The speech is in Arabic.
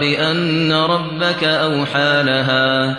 بِأَنَّ رَبَّكَ أَوْحَىٰ لَهَا.